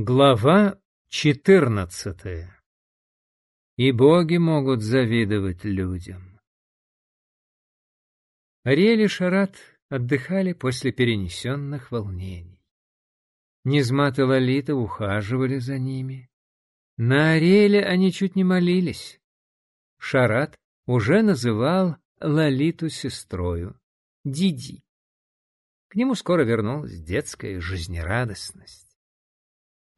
Глава четырнадцатая. И боги могут завидовать людям. Ариэль и Шарат отдыхали после перенесенных волнений. Низмат и Лолита ухаживали за ними. На Ариэле они чуть не молились. Шарат уже называл Лолиту сестрою, Диди. К нему скоро вернулась детская жизнерадостность.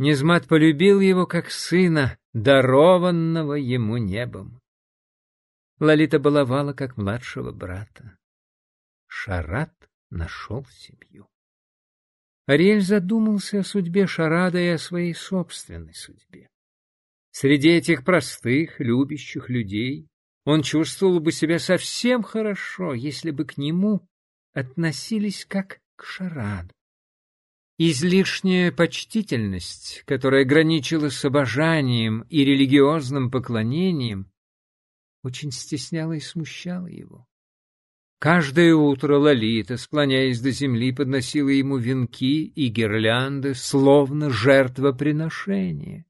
Низмат полюбил его как сына, дарованного ему небом. Лолита баловала как младшего брата. Шарат нашел семью. Ариэль задумался о судьбе Шарада и о своей собственной судьбе. Среди этих простых, любящих людей он чувствовал бы себя совсем хорошо, если бы к нему относились как к Шараду. Излишняя почтительность, которая граничила с обожанием и религиозным поклонением, очень стесняла и смущала его. Каждое утро Лолита, склоняясь до земли, подносила ему венки и гирлянды, словно жертвоприношение.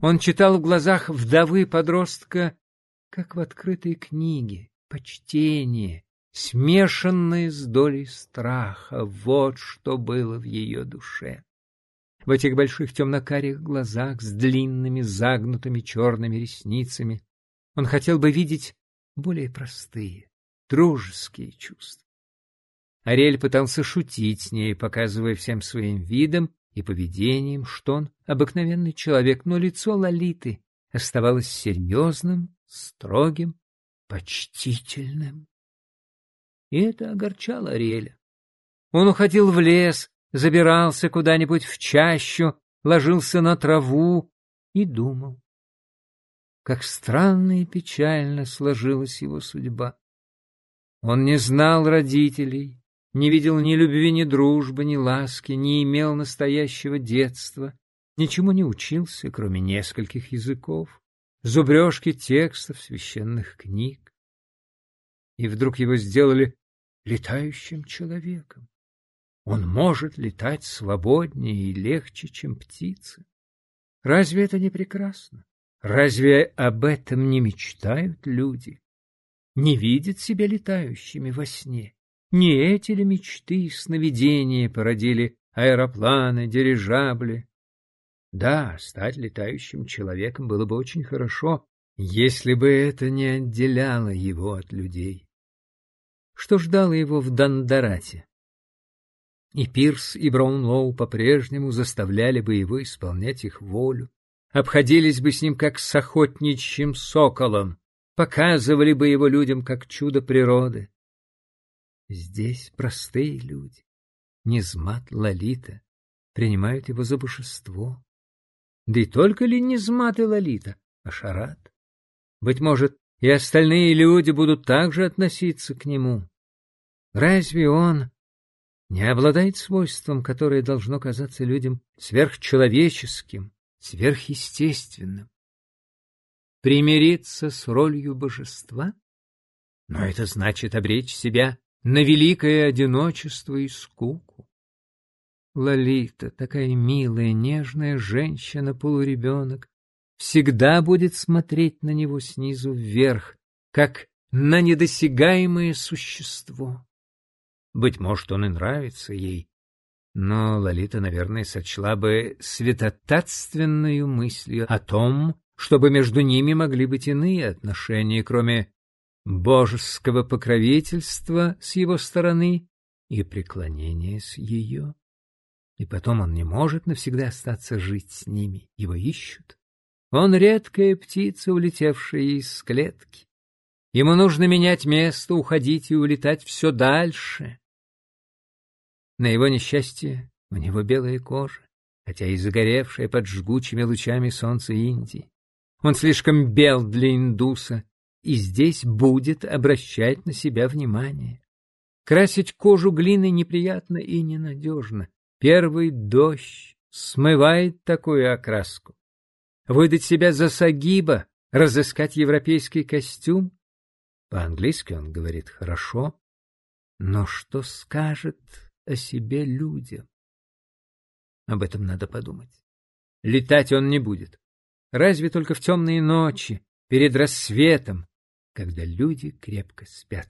Он читал в глазах вдовы подростка, как в открытой книге, почтение, смешанные с долей страха. Вот что было в ее душе. В этих больших темно-карих глазах с длинными загнутыми черными ресницами он хотел бы видеть более простые, дружеские чувства. Ариэль пытался шутить с ней, показывая всем своим видом и поведением, что он обыкновенный человек, но лицо Лолиты оставалось серьезным, строгим, почтительным и это огорчало Ариэля. Он уходил в лес, забирался куда-нибудь в чащу, ложился на траву и думал. Как странно и печально сложилась его судьба. Он не знал родителей, не видел ни любви, ни дружбы, ни ласки, не имел настоящего детства, ничему не учился, кроме нескольких языков, зубрежки текстов священных книг. И вдруг его сделали летающим человеком. Он может летать свободнее и легче, чем птицы. Разве это не прекрасно? Разве об этом не мечтают люди? Не видят себя летающими во сне? Не эти ли мечты и сновидения породили аэропланы, дирижабли? Да, стать летающим человеком было бы очень хорошо, если бы это не отделяло его от людей что ждало его в Дандарате. И Пирс, и Браунлоу по-прежнему заставляли бы его исполнять их волю, обходились бы с ним как с охотничьим соколом, показывали бы его людям как чудо природы. Здесь простые люди, Низмат Лолита, принимают его за божество. Да и только ли Низмат и Лолита, а Шарат? Быть может, и остальные люди будут также относиться к нему. Разве он не обладает свойством, которое должно казаться людям сверхчеловеческим, сверхъестественным? Примириться с ролью божества? Но это значит обречь себя на великое одиночество и скуку. Лолита, такая милая, нежная женщина, полуребенок, всегда будет смотреть на него снизу вверх, как на недосягаемое существо. Быть может, он и нравится ей. Но Лолита, наверное, сочла бы святотатственную мыслью о том, чтобы между ними могли быть иные отношения, кроме божеского покровительства с его стороны и преклонения с ее. И потом он не может навсегда остаться жить с ними, его ищут. Он редкая птица, улетевшая из клетки. Ему нужно менять место, уходить и улетать все дальше. На его несчастье у него белая кожа, хотя и загоревшая под жгучими лучами солнца Индии. Он слишком бел для индуса, и здесь будет обращать на себя внимание. Красить кожу глиной неприятно и ненадежно. Первый дождь смывает такую окраску. Выдать себя за сагиба, разыскать европейский костюм? По-английски он говорит хорошо, но что скажет о себе людям. Об этом надо подумать. летать он не будет. Разве только в темные ночи, перед рассветом, когда люди крепко спят.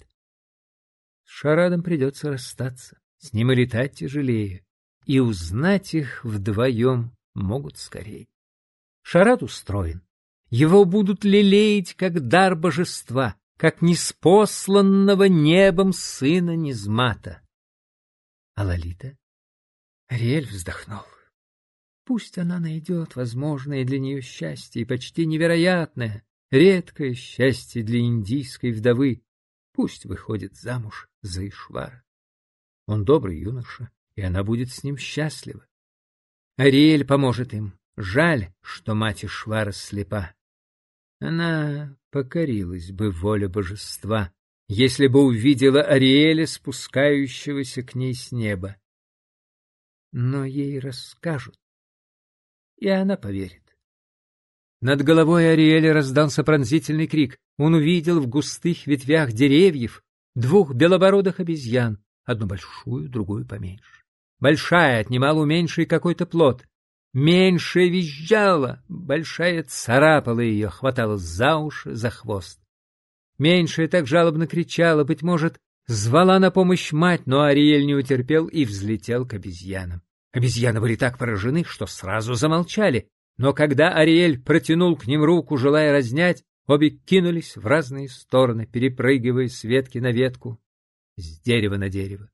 С Шарадом придется расстаться, с ним и летать тяжелее, и узнать их вдвоем могут скорее. Шарад устроен. Его будут лелеять как дар божества, как неспосланного небом сына Низмата. А Лолита? Ариэль вздохнул. Пусть она найдет возможное для нее счастье и почти невероятное, редкое счастье для индийской вдовы. Пусть выходит замуж за Ишвара. Он добрый юноша, и она будет с ним счастлива. Ариэль поможет им. Жаль, что мать Ишвара слепа. Она покорилась бы воле божества, если бы увидела Ариэля, спускающегося к ней с неба. Но ей расскажут, и она поверит. Над головой Ариэля раздался пронзительный крик. Он увидел в густых ветвях деревьев двух белобородых обезьян, одну большую, другую поменьше. Большая отнимала у меньшей какой-то плод. Меньшая визжала, большая царапала ее, хватала за уши, за хвост. Меньшая так жалобно кричала, быть может, звала на помощь мать, но Ариэль не утерпел и взлетел к обезьянам. Обезьяны были так поражены, что сразу замолчали, но когда Ариэль протянул к ним руку, желая разнять, обе кинулись в разные стороны, перепрыгивая с ветки на ветку, с дерева на дерево.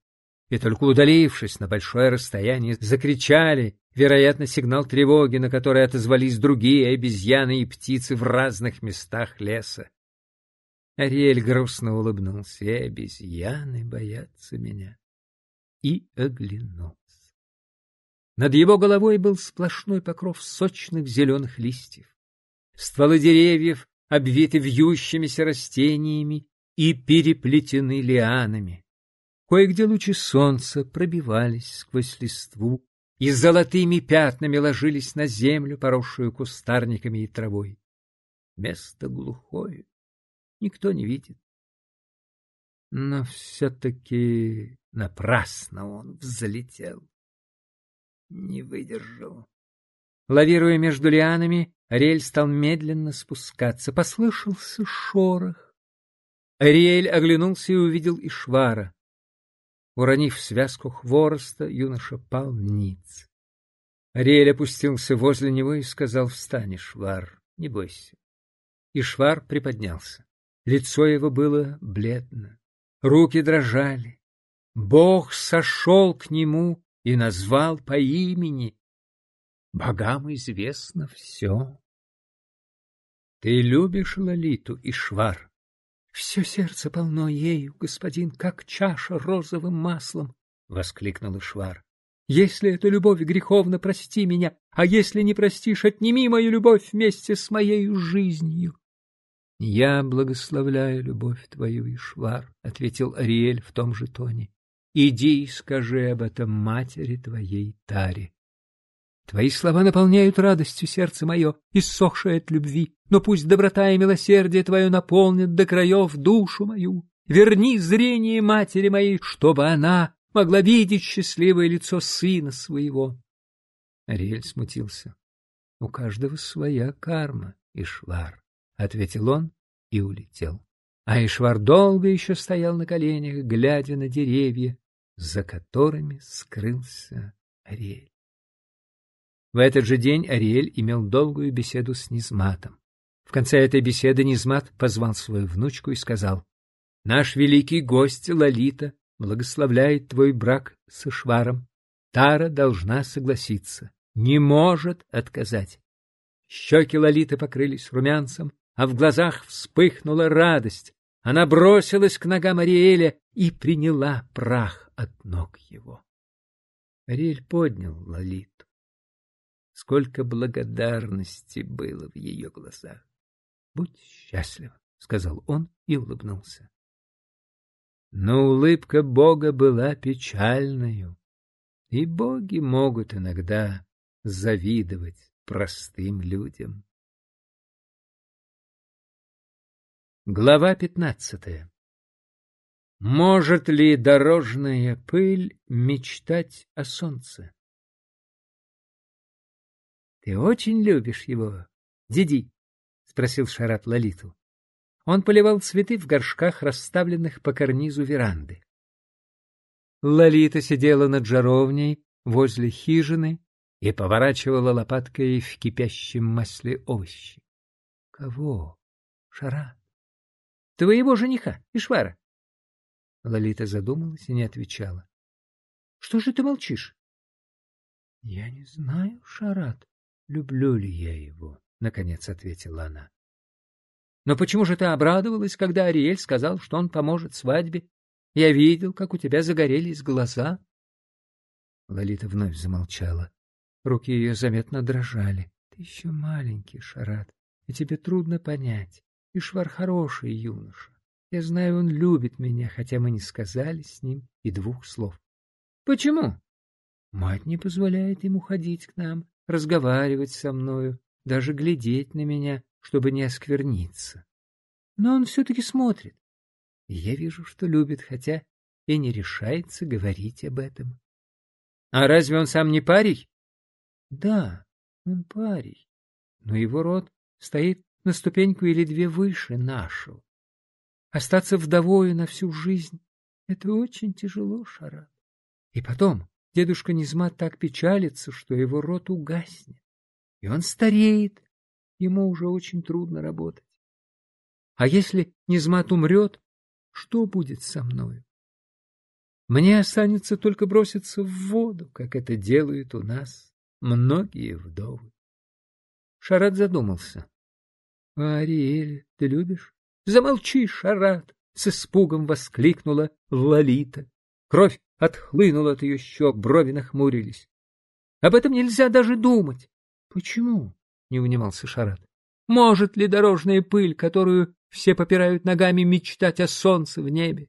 И только удалившись на большое расстояние, закричали, вероятно, сигнал тревоги, на который отозвались другие обезьяны и птицы в разных местах леса. Ариэль грустно улыбнулся, и обезьяны боятся меня. И оглянул. Над его головой был сплошной покров сочных зеленых листьев. Стволы деревьев обвиты вьющимися растениями и переплетены лианами. Кое-где лучи солнца пробивались сквозь листву и золотыми пятнами ложились на землю, поросшую кустарниками и травой. Место глухое, никто не видит. Но все-таки напрасно он взлетел не выдержал. Лавируя между лианами, Ариэль стал медленно спускаться. Послышался шорох. Ариэль оглянулся и увидел Ишвара. Уронив связку хвороста, юноша пал ниц. Ариэль опустился возле него и сказал, «Встань, Ишвар, не бойся». Ишвар приподнялся. Лицо его было бледно, руки дрожали. Бог сошел к нему и назвал по имени. Богам известно все. Ты любишь Лолиту, Ишвар? Все сердце полно ею, господин, как чаша розовым маслом, — воскликнул Ишвар. Если эта любовь греховна, прости меня, а если не простишь, отними мою любовь вместе с моей жизнью. — Я благословляю любовь твою, Ишвар, — ответил Ариэль в том же тоне. Иди и скажи об этом матери твоей Таре. Твои слова наполняют радостью сердце мое, иссохшее от любви, но пусть доброта и милосердие твое наполнят до краев душу мою. Верни зрение матери моей, чтобы она могла видеть счастливое лицо сына своего. Ариэль смутился. — У каждого своя карма, Ишвар, — ответил он и улетел. А Ишвар долго еще стоял на коленях, глядя на деревья, за которыми скрылся Ариэль. В этот же день Ариэль имел долгую беседу с Низматом. В конце этой беседы Низмат позвал свою внучку и сказал, «Наш великий гость Лолита благословляет твой брак с Ишваром. Тара должна согласиться, не может отказать». Щеки Лолиты покрылись румянцем, а в глазах вспыхнула радость. Она бросилась к ногам Ариэля и приняла прах от ног его. Ариэль поднял Лолиту. Сколько благодарности было в ее глазах. — Будь счастлив, — сказал он и улыбнулся. Но улыбка Бога была печальною, и боги могут иногда завидовать простым людям. Глава пятнадцатая Может ли дорожная пыль мечтать о солнце? Ты очень любишь его, Диди? — спросил Шарат Лолиту. Он поливал цветы в горшках, расставленных по карнизу веранды. Лолита сидела над жаровней возле хижины и поворачивала лопаткой в кипящем масле овощи. — Кого? Шарат? — Твоего жениха, Ишвара. Лолита задумалась и не отвечала. — Что же ты молчишь? — Я не знаю, Шарат, люблю ли я его, — наконец ответила она. — Но почему же ты обрадовалась, когда Ариэль сказал, что он поможет свадьбе? Я видел, как у тебя загорелись глаза. Лолита вновь замолчала. Руки ее заметно дрожали. — Ты еще маленький, Шарат, и тебе трудно понять. Ишвар хороший юноша. Я знаю, он любит меня, хотя мы не сказали с ним и двух слов. — Почему? Мать не позволяет ему ходить к нам, разговаривать со мною, даже глядеть на меня, чтобы не оскверниться. Но он все-таки смотрит. И я вижу, что любит, хотя и не решается говорить об этом. — А разве он сам не парий? — Да, он парий, но его род стоит на ступеньку или две выше нашего. Остаться вдовою на всю жизнь — это очень тяжело, Шарат. И потом, дедушка Низмат так печалится, что его рот угаснет. И он стареет, ему уже очень трудно работать. А если Низмат умрет, что будет со мною? Мне останется только броситься в воду, как это делают у нас многие вдовы. Шарат задумался. — А Ариэль ты любишь? Замолчи, Шарат! — с испугом воскликнула Лолита. Кровь отхлынула от ее щек, брови нахмурились. — Об этом нельзя даже думать. — Почему? — не унимался Шарат. — Может ли дорожная пыль, которую все попирают ногами, мечтать о солнце в небе?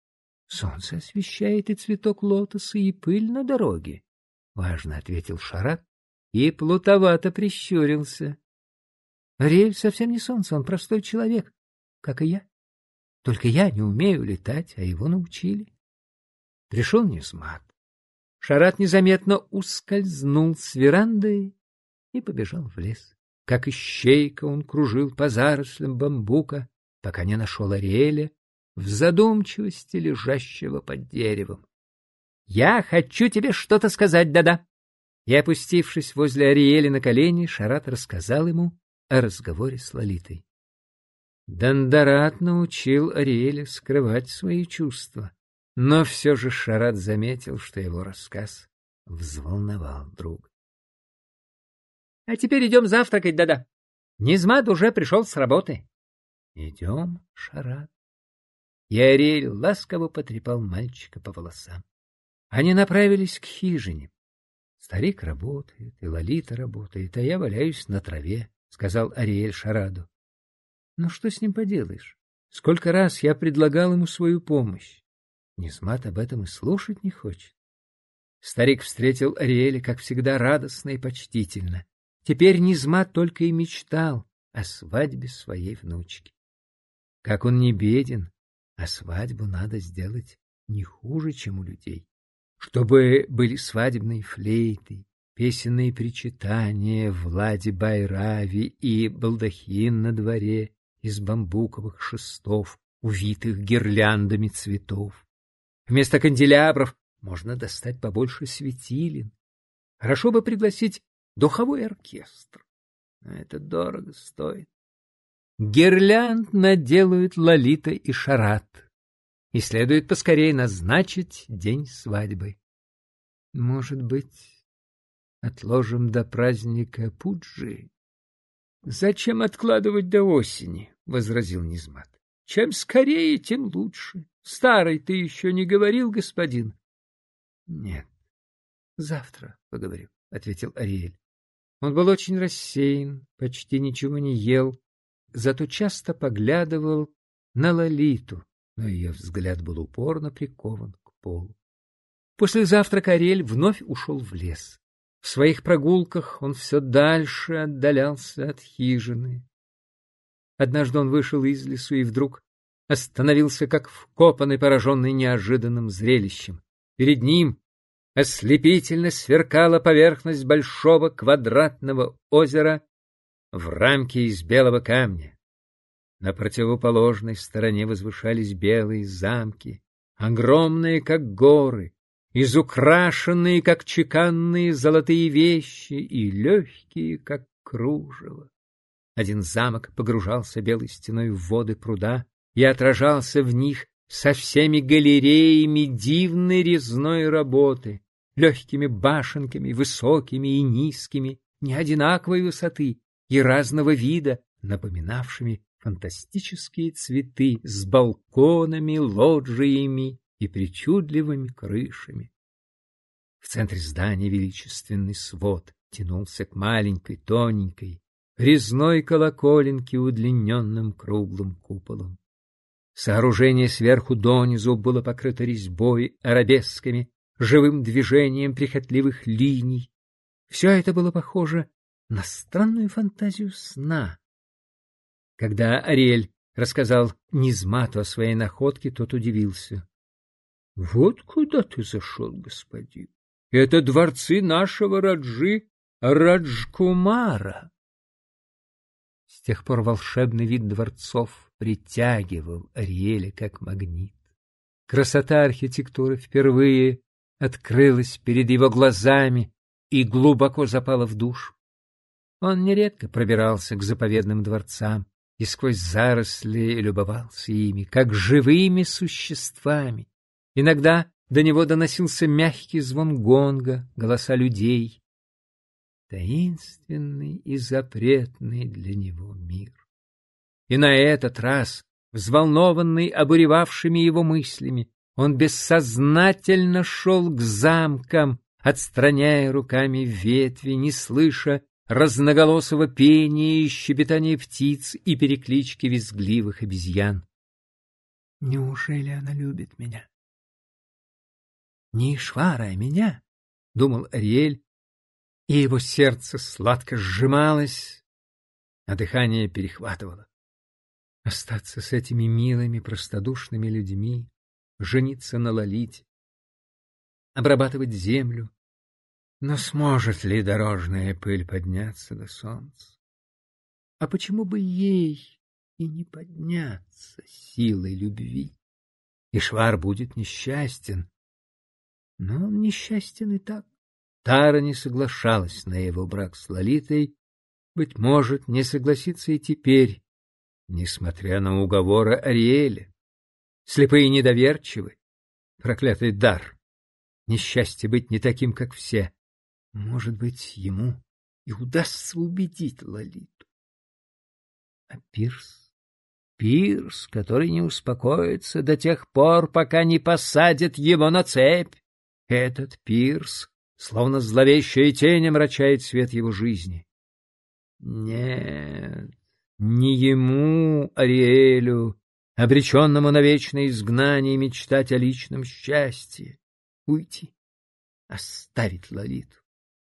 — Солнце освещает и цветок лотоса, и пыль на дороге, — важно ответил Шарат и плутовато прищурился. — Ариэль совсем не солнце, он простой человек как и я. Только я не умею летать, а его научили. Пришел Низмат. Шарат незаметно ускользнул с веранды и побежал в лес. Как ищейка он кружил по зарослям бамбука, пока не нашел Ариэля в задумчивости лежащего под деревом. — Я хочу тебе что-то сказать, да-да. И, опустившись возле Ариэля на колени, Шарат рассказал ему о разговоре с Лолитой. Дандарат научил Ариэля скрывать свои чувства, но все же Шарат заметил, что его рассказ взволновал друга. — А теперь идем завтракать, да-да. Низмат уже пришел с работы. — Идем, Шарат. И Ариэль ласково потрепал мальчика по волосам. Они направились к хижине. Старик работает, и Лолита работает, а я валяюсь на траве, — сказал Ариэль Шараду. Но что с ним поделаешь? Сколько раз я предлагал ему свою помощь. Низмат об этом и слушать не хочет. Старик встретил Ариэля, как всегда, радостно и почтительно. Теперь Низмат только и мечтал о свадьбе своей внучки. Как он не беден, а свадьбу надо сделать не хуже, чем у людей. Чтобы были свадебные флейты, песенные причитания, Влади Байрави и балдахин на дворе, из бамбуковых шестов, увитых гирляндами цветов. Вместо канделябров можно достать побольше светилин. Хорошо бы пригласить духовой оркестр. Но это дорого стоит. Гирлянд наделают Лолита и Шарат. И следует поскорее назначить день свадьбы. Может быть, отложим до праздника Пуджи? — Зачем откладывать до осени? — возразил Низмат. — Чем скорее, тем лучше. Старый ты еще не говорил, господин? — Нет, завтра поговорю, — ответил Ариэль. Он был очень рассеян, почти ничего не ел, зато часто поглядывал на Лолиту, но ее взгляд был упорно прикован к полу. После завтрака Ариэль вновь ушел в лес. В своих прогулках он все дальше отдалялся от хижины. Однажды он вышел из лесу и вдруг остановился, как вкопанный, пораженный неожиданным зрелищем. Перед ним ослепительно сверкала поверхность большого квадратного озера в рамке из белого камня. На противоположной стороне возвышались белые замки, огромные, как горы, изукрашенные, как чеканные золотые вещи, и легкие, как кружево. Один замок погружался белой стеной в воды пруда и отражался в них со всеми галереями дивной резной работы, легкими башенками, высокими и низкими, неодинаковой высоты и разного вида, напоминавшими фантастические цветы с балконами, лоджиями и причудливыми крышами. В центре здания величественный свод тянулся к маленькой, тоненькой, резной колоколенке удлиненным круглым куполом. Сооружение сверху донизу было покрыто резьбой, арабесками, живым движением прихотливых линий. Все это было похоже на странную фантазию сна. Когда Ариэль рассказал Низмату о своей находке, тот удивился. — Вот куда ты зашел, господин. Это дворцы нашего Раджи Раджкумара. С тех пор волшебный вид дворцов притягивал Ариэля как магнит. Красота архитектуры впервые открылась перед его глазами и глубоко запала в душу. Он нередко пробирался к заповедным дворцам и сквозь заросли любовался ими, как живыми существами. Иногда до него доносился мягкий звон гонга, голоса людей. Таинственный и запретный для него мир. И на этот раз, взволнованный обуревавшими его мыслями, он бессознательно шел к замкам, отстраняя руками ветви, не слыша разноголосого пения и щебетания птиц и переклички визгливых обезьян. Неужели она любит меня? Не Ишвара, а меня, — думал Ариэль, и его сердце сладко сжималось, а дыхание перехватывало. Остаться с этими милыми, простодушными людьми, жениться на Лолите, обрабатывать землю, но сможет ли дорожная пыль подняться до солнца? А почему бы ей и не подняться силой любви? И Швар будет несчастен. Но он несчастен и так. Тара не соглашалась на его брак с Лолитой, быть может, не согласится и теперь, несмотря на уговоры Ариэля. Слепые недоверчивы, проклятый дар, несчастье быть не таким, как все. Может быть, ему и удастся убедить Лолиту. А Пирс? Пирс, который не успокоится до тех пор, пока не посадят его на цепь. Этот Пирс, словно зловещая тень, омрачает свет его жизни. Нет, не ему, Ариэлю, обреченному на вечное изгнание, мечтать о личном счастье, уйти, оставить Лолиту.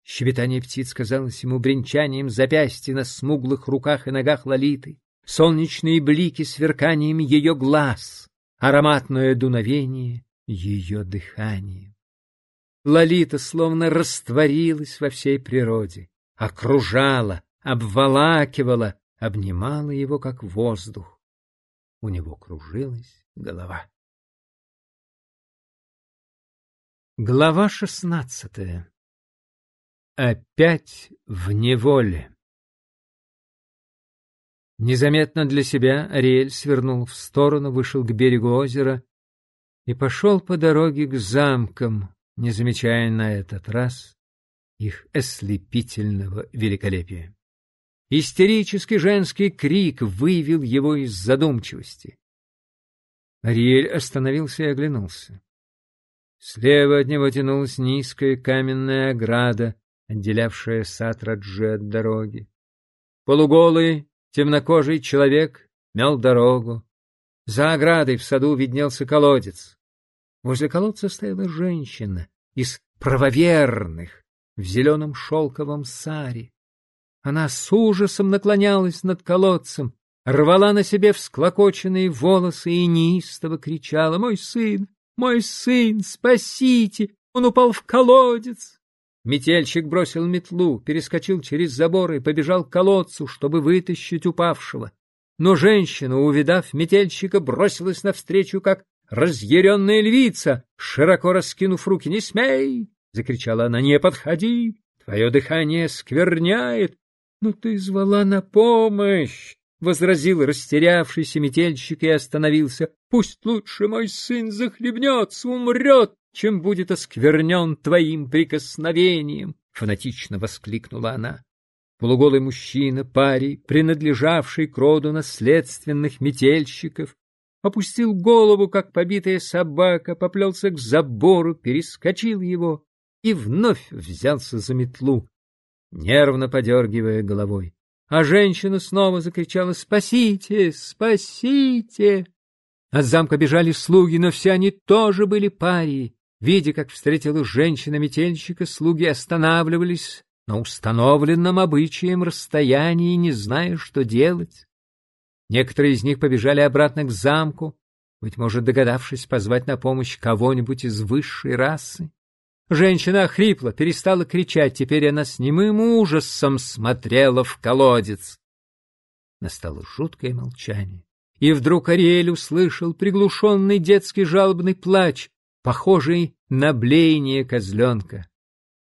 Щебетание птиц казалось ему бренчанием запястья на смуглых руках и ногах Лолиты, солнечные блики сверканием ее глаз, ароматное дуновение ее дыхания. Лолита словно растворилась во всей природе, окружала, обволакивала, обнимала его, как воздух. У него кружилась голова. Глава шестнадцатая Опять в неволе. Незаметно для себя Ариэль свернул в сторону, вышел к берегу озера и пошел по дороге к замкам, не замечая на этот раз их ослепительного великолепия. Истерический женский крик вывел его из задумчивости. Ариэль остановился и оглянулся. Слева от него тянулась низкая каменная ограда, отделявшая сад Раджи от дороги. Полуголый, темнокожий человек мел дорогу. За оградой в саду виднелся колодец. Возле колодца стояла женщина из правоверных в зеленом шелковом саре. Она с ужасом наклонялась над колодцем, рвала на себе всклокоченные волосы и неистово кричала «Мой сын! Мой сын! Спасите! Он упал в колодец. Метельщик бросил метлу, перескочил через забор и побежал к колодцу, чтобы вытащить упавшего. Но женщина, увидав метельщика, бросилась навстречу, как разъяренная львица, широко раскинув руки. «Не смей!» — закричала она. «Не подходи! Твое дыхание скверняет! Но ты звала на помощь!» — возразил растерявшийся метельщик и остановился. «Пусть лучше мой сын захлебнется, умрет, чем будет осквернен твоим прикосновением!» — фанатично воскликнула она. Полуголый мужчина, парень, принадлежавший к роду наследственных метельщиков, опустил голову, как побитая собака, поплелся к забору, перескочил его и вновь взялся за метлу, нервно подергивая головой. А женщина снова закричала «Спасите! Спасите!» От замка бежали слуги, но все они тоже были парии. Видя, как встретила женщина-метельщика, слуги останавливались на установленном обычаем расстоянии, не зная, что делать. Некоторые из них побежали обратно к замку, быть может, догадавшись позвать на помощь кого-нибудь из высшей расы. Женщина охрипла, перестала кричать, теперь она с немым ужасом смотрела в колодец. Настало жуткое молчание, и вдруг Ариэль услышал приглушенный детский жалобный плач, похожий на блеяние козленка.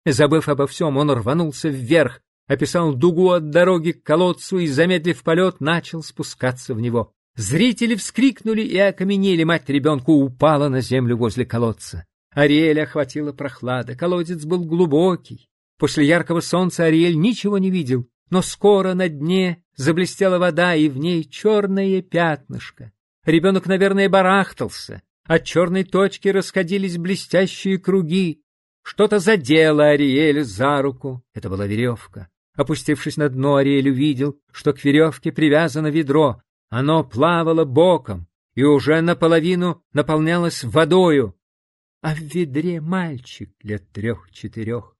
Забыв обо всем, он рванулся вверх, описал дугу от дороги к колодцу и, замедлив полет, начал спускаться в него. Зрители вскрикнули и окаменели, мать ребенку упала на землю возле колодца. Ариэль охватила прохлада, колодец был глубокий. После яркого солнца Ариэль ничего не видел, но скоро на дне заблестела вода, и в ней черное пятнышко. Ребенок, наверное, барахтался. От черной точки расходились блестящие круги. Что-то задело Ариэль за руку. Это была веревка. Опустившись на дно, Ариэль увидел, что к веревке привязано ведро. Оно плавало боком и уже наполовину наполнялось водою. А в ведре мальчик лет трех-четырех.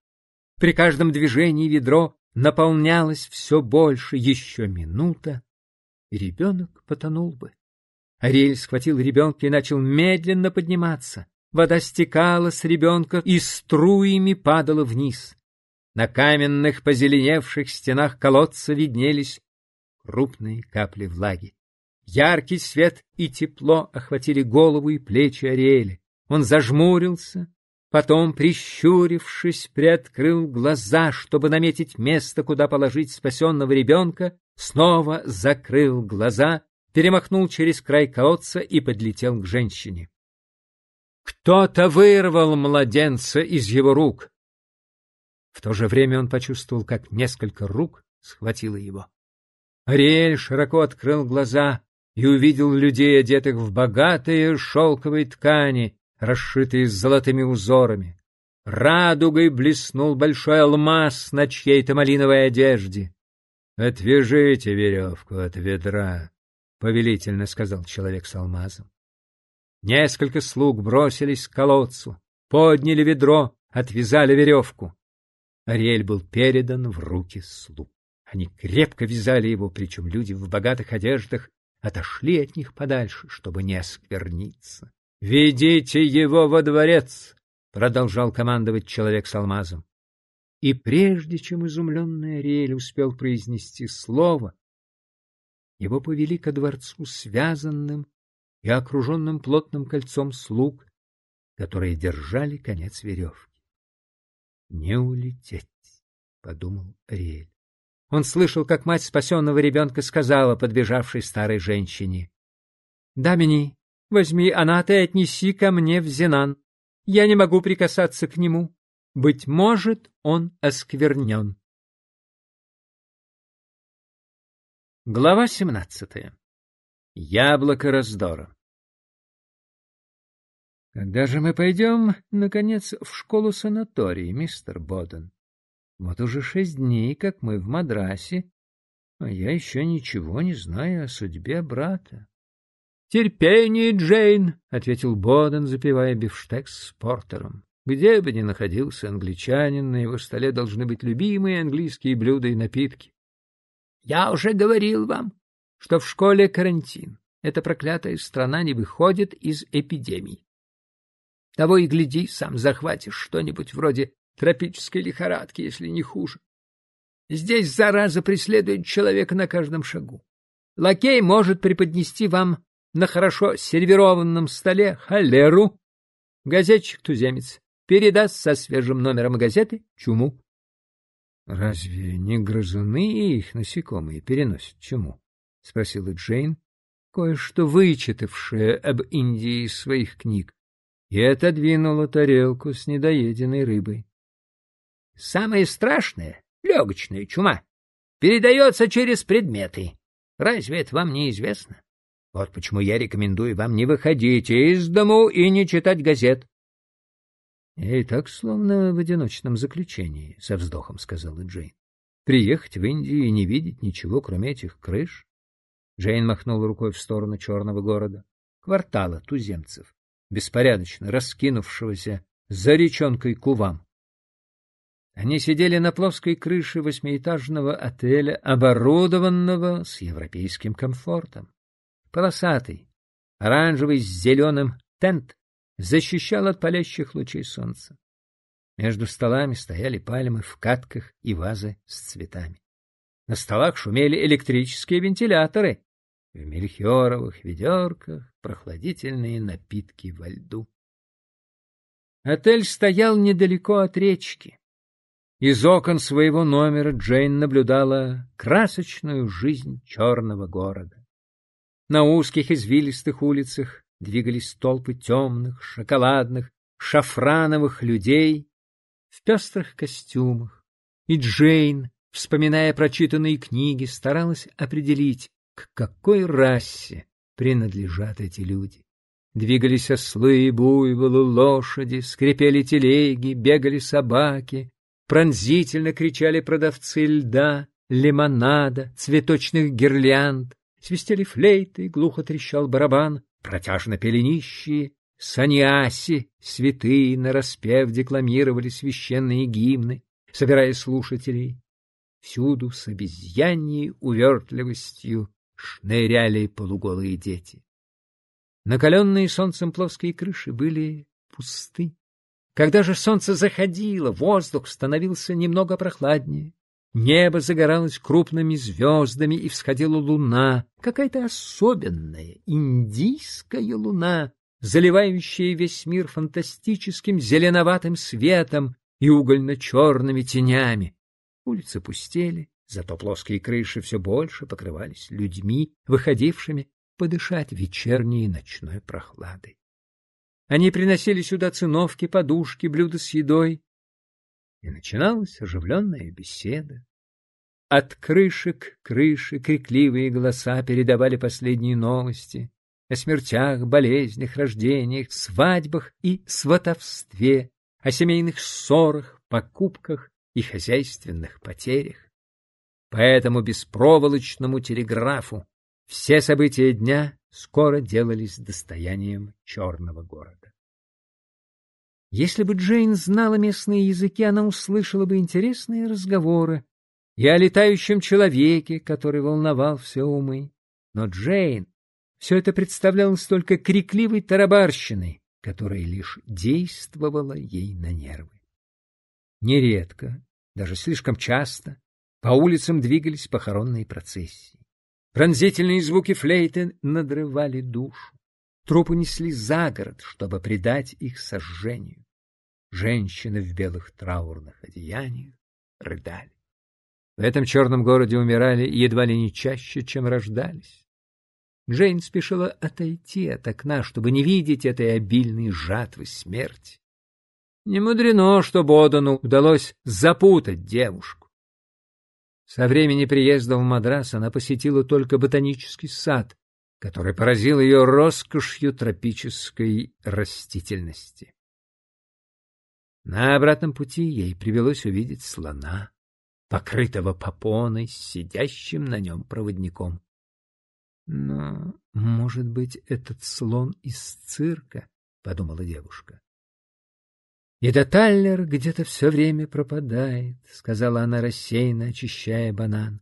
При каждом движении ведро наполнялось все больше, еще минута, и ребенок потонул бы. Ариэль схватил ребенка и начал медленно подниматься. Вода стекала с ребенка и струями падала вниз. На каменных позеленевших стенах колодца виднелись крупные капли влаги. Яркий свет и тепло охватили голову и плечи Ариэля. Он зажмурился, потом, прищурившись, приоткрыл глаза, чтобы наметить место, куда положить спасенного ребенка, снова закрыл глаза, перемахнул через край колодца и подлетел к женщине. Кто-то вырвал младенца из его рук. В то же время он почувствовал, как несколько рук схватило его. Ариэль широко открыл глаза и увидел людей, одетых в богатые шелковые ткани, расшитые золотыми узорами. Радугой блеснул большой алмаз на чьей-то малиновой одежде. — Отвяжите веревку от ведра, — повелительно сказал человек с алмазом. Несколько слуг бросились к колодцу, подняли ведро, отвязали веревку. Ариэль был передан в руки слуг. Они крепко вязали его, причем люди в богатых одеждах отошли от них подальше, чтобы не оскверниться. — Ведите его во дворец! — продолжал командовать человек с алмазом. И прежде чем изумленный Ариэль успел произнести слово, его повели ко дворцу связанным и окруженным плотным кольцом слуг, которые держали конец веревки. «Не улететь», — подумал Ариэль. Он слышал, как мать спасенного ребенка сказала подбежавшей старой женщине. «Дамини, возьми Аната и отнеси ко мне в Зенан. Я не могу прикасаться к нему. Быть может, он осквернен». Глава семнадцатая. Яблоко раздора. Когда же мы пойдем, наконец, в школу-санаторий, мистер Боден? Вот уже шесть дней, как мы в Мадрасе, а я еще ничего не знаю о судьбе брата. — Терпение, Джейн, — ответил Боден, запивая бифштекс с портером. Где бы ни находился англичанин, на его столе должны быть любимые английские блюда и напитки. — Я уже говорил вам, что в школе карантин. Эта проклятая страна не выходит из эпидемий. Того и гляди, сам захватишь что-нибудь вроде тропической лихорадки, если не хуже. Здесь зараза преследует человека на каждом шагу. Лакей может преподнести вам на хорошо сервированном столе холеру. Газетчик-туземец передаст со свежим номером газеты чуму. — Разве не грызуны и их насекомые переносят чуму? — спросила Джейн, кое-что вычитавшая об Индии из своих книг, и отодвинула тарелку с недоеденной рыбой. — Самое страшное — легочная чума. Передается через предметы. Разве это вам не известно? Вот почему я рекомендую вам не выходить из дому и не читать газет. — Я и так словно в одиночном заключении, — со вздохом сказала Джейн. — Приехать в Индию и не видеть ничего, кроме этих крыш. Джейн махнул рукой в сторону черного города, квартала туземцев, беспорядочно раскинувшегося за речонкой Кувам. Они сидели на плоской крыше восьмиэтажного отеля, оборудованного с европейским комфортом. Полосатый, оранжевый с зеленым тент защищал от палящих лучей солнца. Между столами стояли пальмы в катках и вазы с цветами. На столах шумели электрические вентиляторы. В мельхиоровых ведерках прохладительные напитки во льду. Отель стоял недалеко от речки. Из окон своего номера Джейн наблюдала красочную жизнь черного города. На узких извилистых улицах двигались толпы темных, шоколадных, шафрановых людей в пестрых костюмах, и Джейн, вспоминая прочитанные книги, старалась определить, к какой расе принадлежат эти люди. Двигались ослы, буйволы, лошади, скрипели телеги, бегали собаки, пронзительно кричали продавцы льда, лимонада, цветочных гирлянд, свистели флейты, глухо трещал барабан, протяжно пели нищие, саньяси, святые нараспев декламировали священные гимны, собирая слушателей. Всюду с обезьяньей увертливостью шныряли полуголые дети. Накаленные солнцем плоские крыши были пусты. Когда же солнце заходило, воздух становился немного прохладнее. Небо загоралось крупными звездами, и всходила луна, какая-то особенная, индийская луна, заливающая весь мир фантастическим зеленоватым светом и угольно-черными тенями. Улицы пустели, зато плоские крыши все больше покрывались людьми, выходившими подышать вечерней и ночной прохладой. Они приносили сюда циновки, подушки, блюда с едой. И начиналась оживленная беседа. От крыши к крыше крикливые голоса передавали последние новости о смертях, болезнях, рождениях, свадьбах и сватовстве, о семейных ссорах, покупках и хозяйственных потерях. По этому беспроволочному телеграфу все события дня скоро делались достоянием черного города. Если бы Джейн знала местные языки, она услышала бы интересные разговоры и о летающем человеке, который волновал все умы. Но Джейн все это представлялось только крикливой тарабарщиной, которая лишь действовала ей на нервы. Нередко, даже слишком часто, по улицам двигались похоронные процессии. Пронзительные звуки флейты надрывали душу. Трупы несли за город, чтобы предать их сожжению. Женщины в белых траурных одеяниях рыдали. В этом черном городе умирали едва ли не чаще, чем рождались. Джейн спешила отойти от окна, чтобы не видеть этой обильной жатвы смерти. Не мудрено, что Бодану удалось запутать девушку. Со времени приезда в Мадрас она посетила только ботанический сад, который поразил ее роскошью тропической растительности. На обратном пути ей привелось увидеть слона, покрытого попоной сидящим на нем проводником. Но, может быть, этот слон из цирка, — подумала девушка. И до Таллер где-то все время пропадает, — сказала она рассеянно, очищая банан.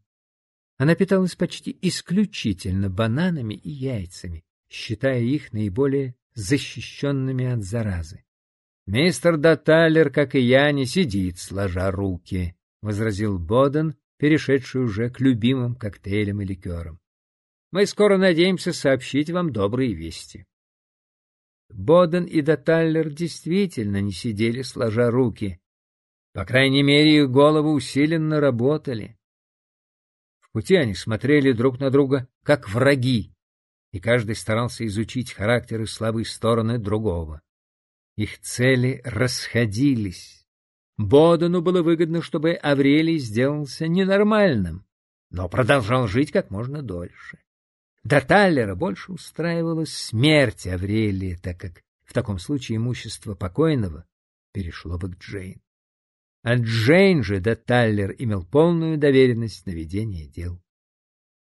Она питалась почти исключительно бананами и яйцами, считая их наиболее защищенными от заразы. Мистер Даталер, как и я, не сидит, сложа руки, — возразил Боден, перешедший уже к любимым коктейлям и ликерам. Мы скоро надеемся сообщить вам добрые вести. Боден и Даталлер действительно не сидели, сложа руки. По крайней мере, их головы усиленно работали. В пути они смотрели друг на друга, как враги, и каждый старался изучить характер и слабые стороны другого. Их цели расходились. Бодену было выгодно, чтобы Аврелий сделался ненормальным, но продолжал жить как можно дольше. До Таллера больше устраивала смерть Аврелия, так как в таком случае имущество покойного перешло бы к Джейн. А Джейн же до Таллер имел полную доверенность на ведение дел.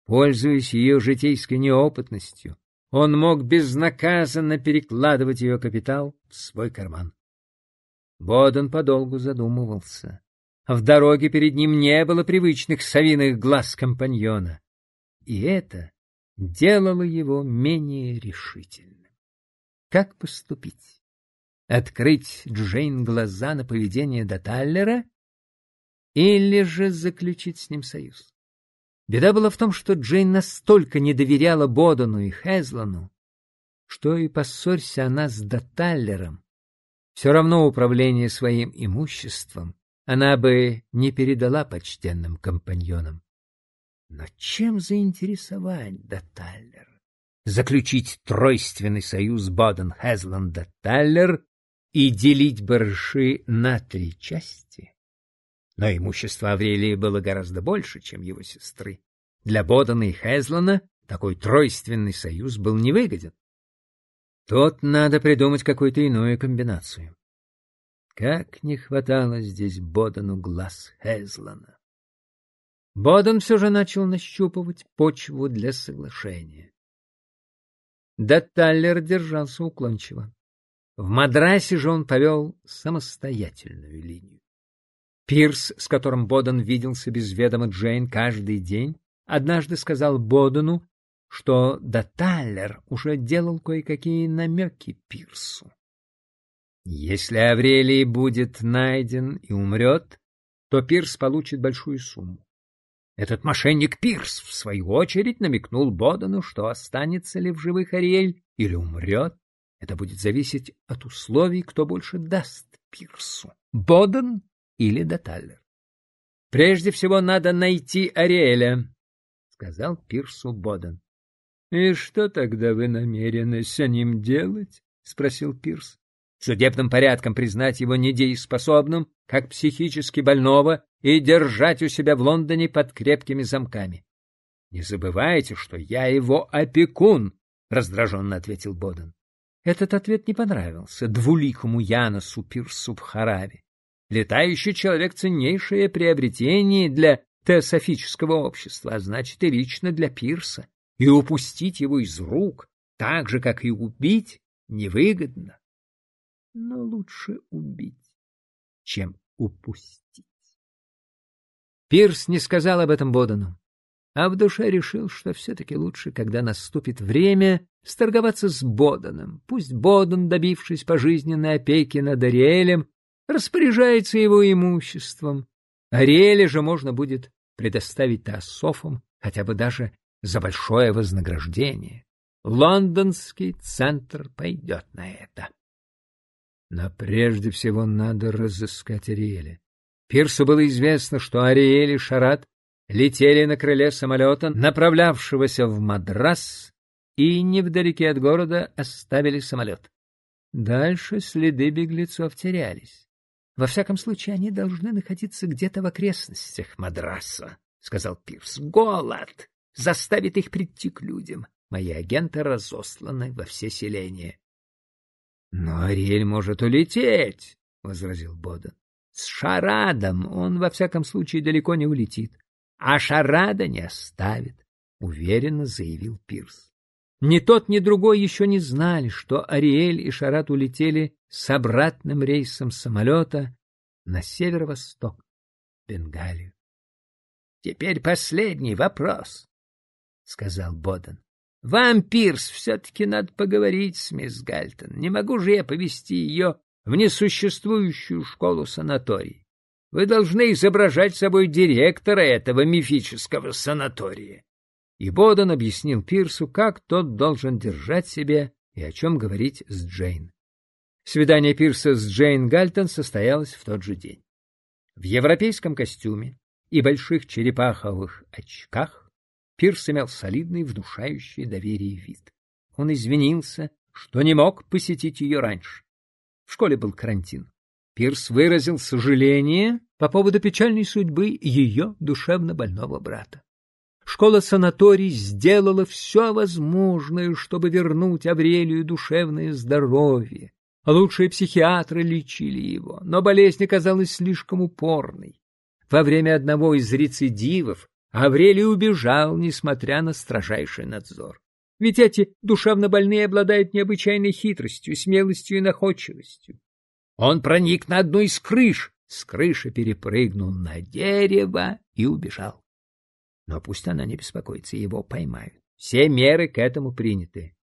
Пользуясь ее житейской неопытностью, он мог безнаказанно перекладывать ее капитал в свой карман. Боден подолгу задумывался. В дороге перед ним не было привычных совиных глаз компаньона. И это делало его менее решительным. Как поступить? Открыть Джейн глаза на поведение Даталлера или же заключить с ним союз? Беда была в том, что Джейн настолько не доверяла Бодону и Хезлону, что и поссорься она с Даталлером, все равно управление своим имуществом она бы не передала почтенным компаньонам. Но чем заинтересовать Даталлер? Заключить тройственный союз Боден-Хезланд-Даталлер и делить барыши на три части? Но имущество Аврелии было гораздо больше, чем его сестры. Для Бодена и Хезлана такой тройственный союз был невыгоден. Тут надо придумать какую-то иную комбинацию. Как не хватало здесь Бодену глаз Хезлана. Боден все же начал нащупывать почву для соглашения. Датталлер держался уклончиво. В Мадрасе же он повел самостоятельную линию. Пирс, с которым Боден виделся без ведома Джейн каждый день, однажды сказал Бодену, что Датталлер уже делал кое-какие намеки Пирсу. Если Аврелий будет найден и умрет, то Пирс получит большую сумму. Этот мошенник Пирс, в свою очередь, намекнул Бодану, что останется ли в живых Ариэль или умрет. Это будет зависеть от условий, кто больше даст Пирсу — Бодан или Даталлер. — Прежде всего надо найти Ариэля, — сказал Пирсу Бодан. — И что тогда вы намерены с ним делать? — спросил Пирс судебным порядком признать его недееспособным, как психически больного, и держать у себя в Лондоне под крепкими замками. — Не забывайте, что я его опекун, — раздраженно ответил Боден. Этот ответ не понравился двуликому Яносу Пирсу в Хараве. Летающий человек — ценнейшее приобретение для теософического общества, а значит и лично для Пирса, и упустить его из рук, так же, как и убить, невыгодно но лучше убить, чем упустить. Пирс не сказал об этом Бодану, а в душе решил, что все-таки лучше, когда наступит время, сторговаться с Боданом. Пусть Бодан, добившись пожизненной опеки над Ариэлем, распоряжается его имуществом. Ариэля же можно будет предоставить Теософам хотя бы даже за большое вознаграждение. Лондонский центр пойдет на это. Но прежде всего надо разыскать Ариэля. Пирсу было известно, что Ариэль и Шарат летели на крыле самолета, направлявшегося в Мадрас, и невдалеке от города оставили самолет. Дальше следы беглецов терялись. Во всяком случае, они должны находиться где-то в окрестностях Мадраса, — сказал Пирс. — Голод заставит их прийти к людям. Мои агенты разосланы во все селения. — Но Ариэль может улететь, — возразил Боден. — С Шарадом он, во всяком случае, далеко не улетит. А Шарада не оставит, — уверенно заявил Пирс. Ни тот, ни другой еще не знали, что Ариэль и Шарат улетели с обратным рейсом самолета на северо-восток, Бенгалию. — Теперь последний вопрос, — сказал Боден. Вам, Пирс, все-таки надо поговорить с мисс Гальтон. Не могу же я повести ее в несуществующую школу-санаторий. Вы должны изображать собой директора этого мифического санатория. И Боден объяснил Пирсу, как тот должен держать себя и о чем говорить с Джейн. Свидание Пирса с Джейн Гальтон состоялось в тот же день. В европейском костюме и больших черепаховых очках Пирс имел солидный, внушающий доверие вид. Он извинился, что не мог посетить ее раньше. В школе был карантин. Пирс выразил сожаление по поводу печальной судьбы ее душевно больного брата. Школа-санаторий сделала все возможное, чтобы вернуть Аврелию душевное здоровье. Лучшие психиатры лечили его, но болезнь оказалась слишком упорной. Во время одного из рецидивов Аврелий убежал, несмотря на строжайший надзор. Ведь эти душевнобольные обладают необычайной хитростью, смелостью и находчивостью. Он проник на одну из крыш, с крыши перепрыгнул на дерево и убежал. Но пусть она не беспокоится, его поймают. Все меры к этому приняты.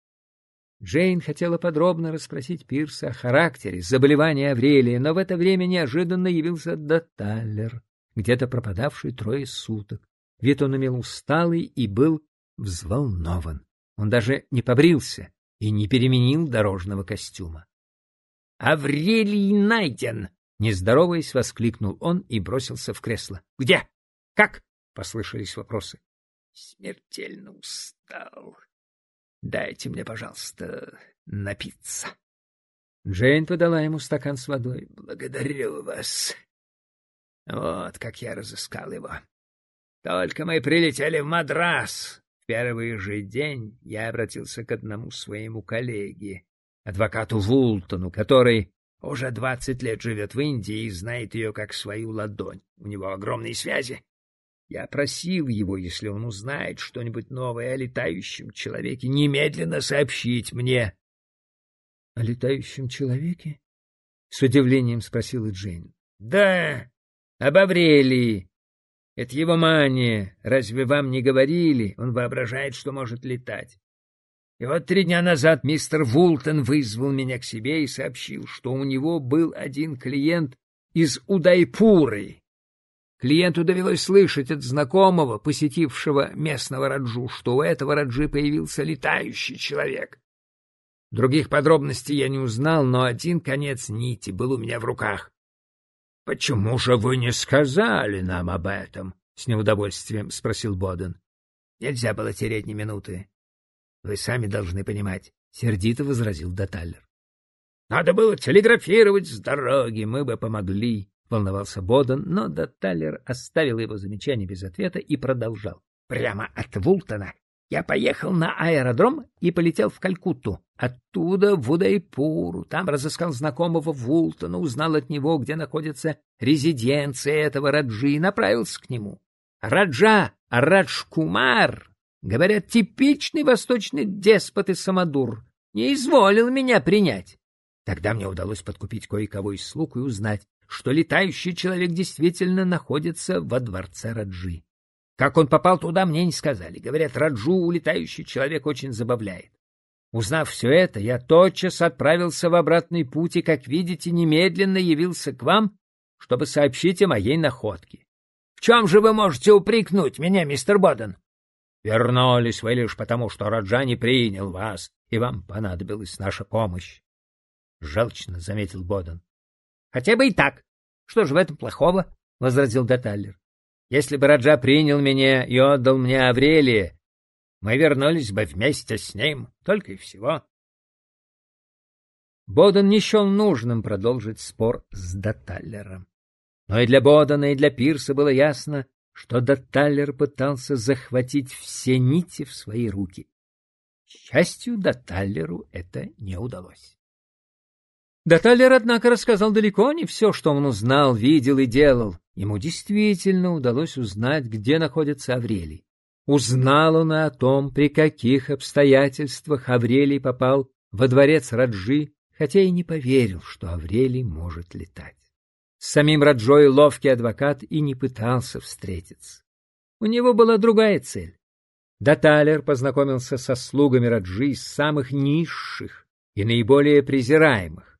Джейн хотела подробно расспросить Пирса о характере заболевания Аврелия, но в это время неожиданно явился Доталлер, где-то пропадавший трое суток. Вид он имел усталый и был взволнован. Он даже не побрился и не переменил дорожного костюма. — Аврелий найден! — нездороваясь, воскликнул он и бросился в кресло. — Где? Как? — послышались вопросы. — Смертельно устал. Дайте мне, пожалуйста, напиться. Джейн подала ему стакан с водой. — Благодарю вас. Вот как я разыскал его. Только мы прилетели в Мадрас. В первый же день я обратился к одному своему коллеге, адвокату Вултону, который уже двадцать лет живет в Индии и знает ее как свою ладонь. У него огромные связи. Я просил его, если он узнает что-нибудь новое о летающем человеке, немедленно сообщить мне. — О летающем человеке? — с удивлением спросила Джейн. — Да, об Аврелии. Это его мания. Разве вам не говорили? Он воображает, что может летать. И вот три дня назад мистер Вултон вызвал меня к себе и сообщил, что у него был один клиент из Удайпуры, Клиенту довелось слышать от знакомого, посетившего местного Раджу, что у этого Раджи появился летающий человек. Других подробностей я не узнал, но один конец нити был у меня в руках. — Почему же вы не сказали нам об этом? — с неудовольствием спросил Боден. — Нельзя было терять ни минуты. — Вы сами должны понимать, — сердито возразил Даталлер. — Надо было телеграфировать с дороги, мы бы помогли. — волновался Боден, но Датталер оставил его замечание без ответа и продолжал. «Прямо от Вултона я поехал на аэродром и полетел в Калькутту. Оттуда в Удайпуру. Там разыскал знакомого Вултона, узнал от него, где находится резиденция этого Раджи, и направился к нему. Раджа Раджкумар, говорят, типичный восточный деспот и самодур, не изволил меня принять. Тогда мне удалось подкупить кое-кого из слуг и узнать, что летающий человек действительно находится во дворце Раджи. Как он попал туда, мне не сказали. Говорят, Раджу летающий человек очень забавляет. Узнав все это, я тотчас отправился в обратный путь и, как видите, немедленно явился к вам, чтобы сообщить о моей находке. В чем же вы можете упрекнуть меня, мистер Боден? Вернулись вы лишь потому, что Раджа не принял вас, и вам понадобилась наша помощь. Желчно заметил Боден. Хотя бы и так. Что же в этом плохого? — возразил Даталлер. — Если бы Раджа принял меня и отдал мне Аврелия, мы вернулись бы вместе с ним, только и всего. Боден не счел нужным продолжить спор с Даталлером. Но и для Бодена, и для Пирса было ясно, что Даталлер пытался захватить все нити в свои руки. К счастью, Даталлеру это не удалось. Даталер, однако, рассказал далеко не все, что он узнал, видел и делал. Ему действительно удалось узнать, где находится Аврелий. Узнал он о том, при каких обстоятельствах Аврелий попал во дворец Раджи, хотя и не поверил, что Аврелий может летать. С самим Раджой ловкий адвокат и не пытался встретиться. У него была другая цель. Даталер познакомился со слугами Раджи из самых низших и наиболее презираемых.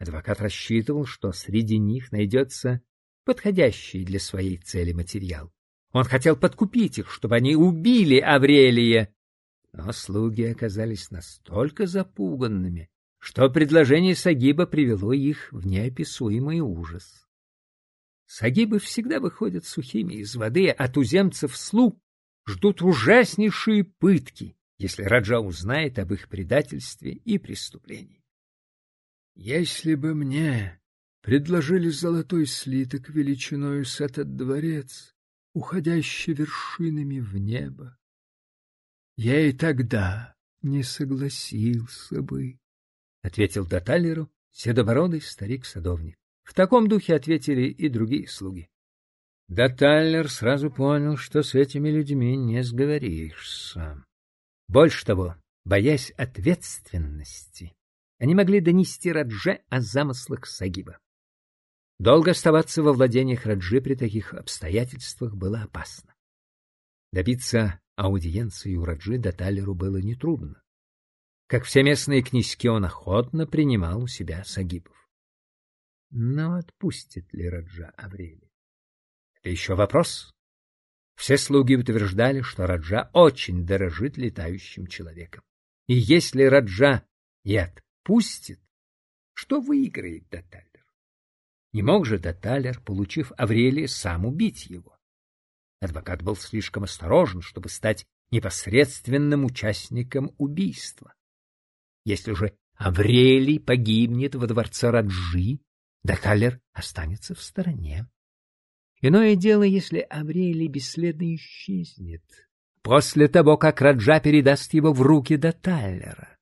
Адвокат рассчитывал, что среди них найдется подходящий для своей цели материал. Он хотел подкупить их, чтобы они убили Аврелия, но слуги оказались настолько запуганными, что предложение Сагиба привело их в неописуемый ужас. Сагибы всегда выходят сухими из воды, а туземцев слуг ждут ужаснейшие пытки, если Раджа узнает об их предательстве и преступлении. Если бы мне предложили золотой слиток величиною с этот дворец, уходящий вершинами в небо, я и тогда не согласился бы, — ответил Даталеру седобородый старик-садовник. В таком духе ответили и другие слуги. Даталлер сразу понял, что с этими людьми не сговоришься. Больше того, боясь ответственности, они могли донести Радже о замыслах Сагиба. Долго оставаться во владениях Раджи при таких обстоятельствах было опасно. Добиться аудиенции у Раджи Даталеру было нетрудно. Как все местные князьки, он охотно принимал у себя Сагибов. Но отпустит ли Раджа Аврели? Это еще вопрос. Все слуги утверждали, что Раджа очень дорожит летающим человеком. И если Раджа и отпустит, что выиграет Даталер? Не мог же Даталер, получив Аврелия, сам убить его. Адвокат был слишком осторожен, чтобы стать непосредственным участником убийства. Если же Аврелий погибнет во дворце Раджи, Даталер останется в стороне. Иное дело, если Аврелий бесследно исчезнет после того, как Раджа передаст его в руки Даталлера.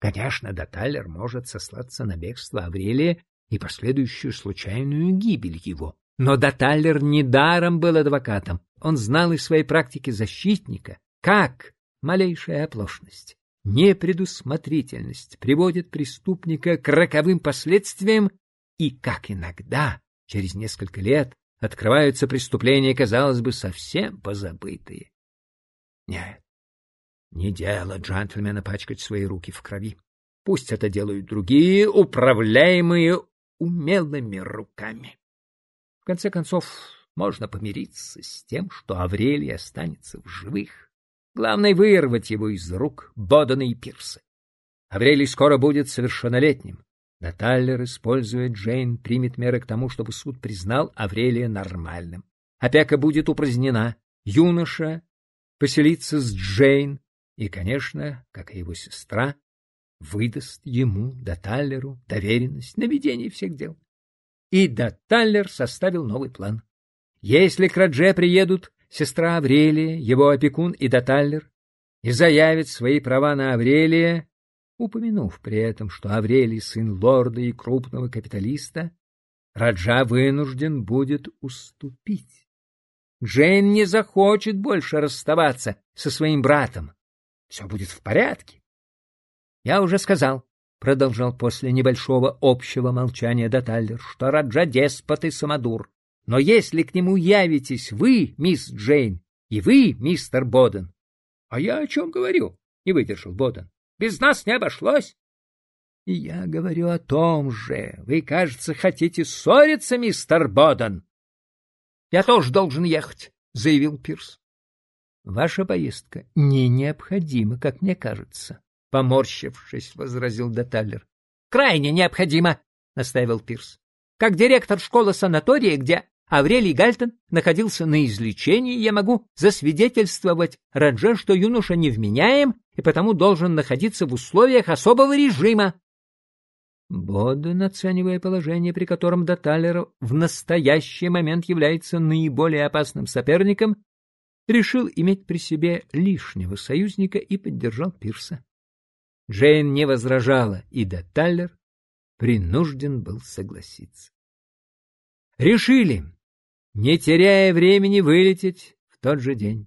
Конечно, Даталлер может сослаться на бегство Аврелия и последующую случайную гибель его. Но Даталлер недаром был адвокатом. Он знал из своей практики защитника, как малейшая оплошность, непредусмотрительность приводит преступника к роковым последствиям и как иногда, через несколько лет, открываются преступления, казалось бы, совсем позабытые. Нет, не дело джентльмена пачкать свои руки в крови. Пусть это делают другие, управляемые умелыми руками. В конце концов, можно помириться с тем, что Аврелий останется в живых. Главное — вырвать его из рук Бодана и Пирса. Аврелий скоро будет совершеннолетним. Наталлер, используя Джейн, примет меры к тому, чтобы суд признал Аврелия нормальным. Опека будет упразднена. Юноша поселится с Джейн и, конечно, как и его сестра, выдаст ему, Даталлеру, доверенность на ведение всех дел. И Даталлер составил новый план. Если к Радже приедут сестра Аврелия, его опекун и Даталлер, и заявят свои права на Аврелия, упомянув при этом, что Аврелий сын лорда и крупного капиталиста, Раджа вынужден будет уступить. Джейн не захочет больше расставаться со своим братом. Все будет в порядке. Я уже сказал, — продолжал после небольшого общего молчания Даталлер, — что Раджа деспот и самодур. Но если к нему явитесь вы, мисс Джейн, и вы, мистер Боден... — А я о чем говорю? — не выдержал Боден. Без нас не обошлось. — Я говорю о том же. Вы, кажется, хотите ссориться, мистер Боден. — Я тоже должен ехать, — заявил Пирс. — Ваша поездка не необходима, как мне кажется, — поморщившись, возразил Деталлер. — Крайне необходимо, — настаивал Пирс. — Как директор школы-санатория, где Аврелий Гальтон находился на излечении, я могу засвидетельствовать Радже, что юноша невменяем и потому должен находиться в условиях особого режима. Боден, оценивая положение, при котором Даталер в настоящий момент является наиболее опасным соперником, решил иметь при себе лишнего союзника и поддержал Пирса. Джейн не возражала, и Даталер принужден был согласиться. Решили, не теряя времени, вылететь в тот же день.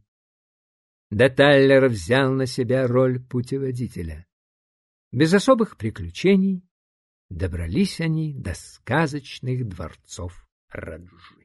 Деталлер взял на себя роль путеводителя. Без особых приключений добрались они до сказочных дворцов Раджи.